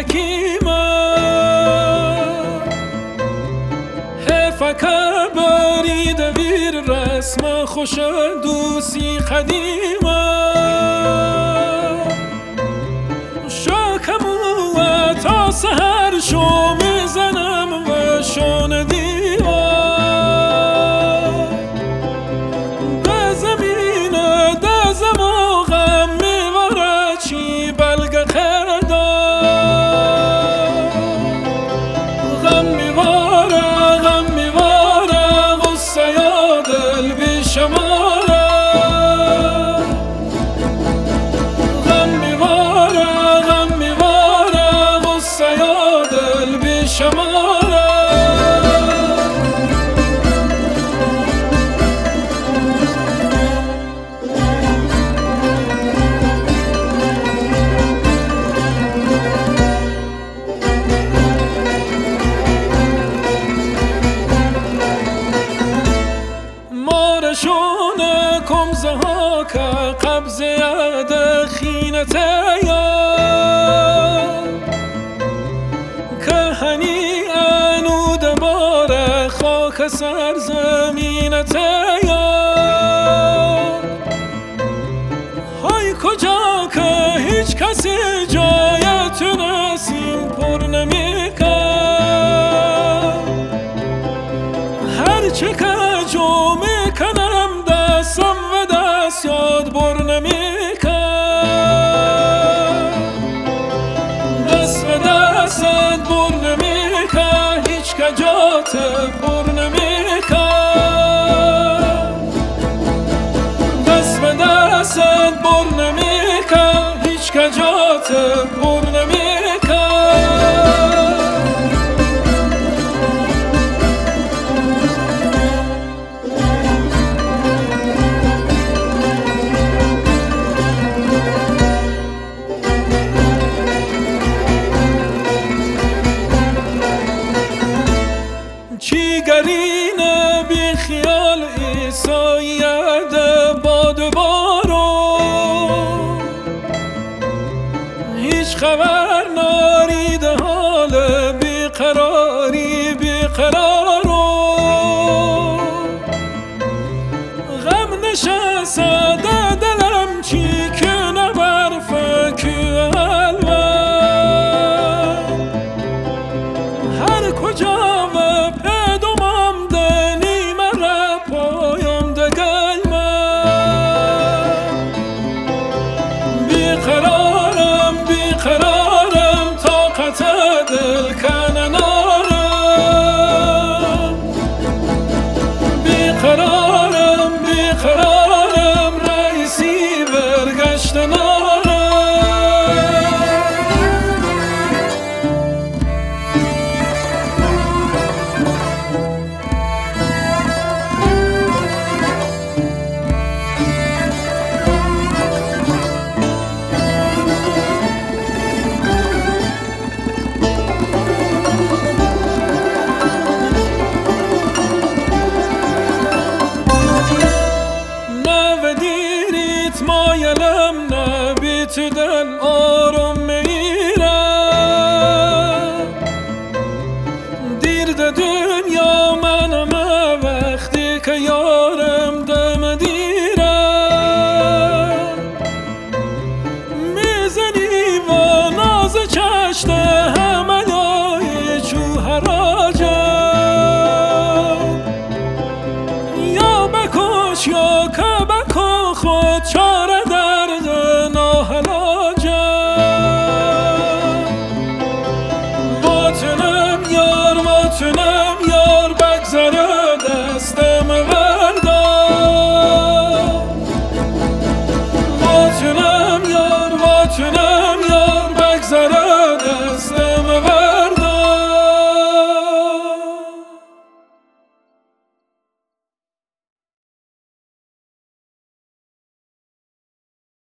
گرونه بی حکیمه حفکه برید ویر رسم خوش دوسی قدیمه شاکمو تا سهر شو شونه کمزه ها که قبض ید خینته یا خاک نمیکن هیچ کجات پر چیگرین بی خیال ایساید قراري بقراري Turn! آروم میرم دیر دنیا من وقتی که یارم دم دیرم. می‌زنی و ناز چشته همه یای چوهراجم یا بکش یا که